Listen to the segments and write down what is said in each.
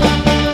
oh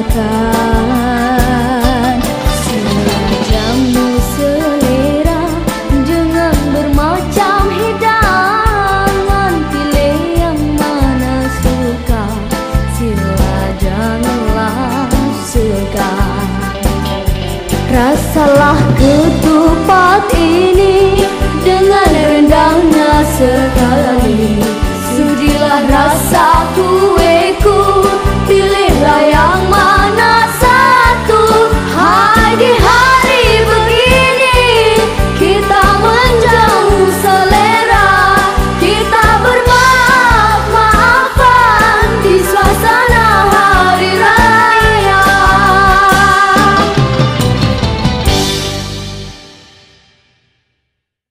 Sila jamu selera Dengan bermacam hidangan. Pilih yang mana suka. Sila janganlah segan Rasalah ketupat ini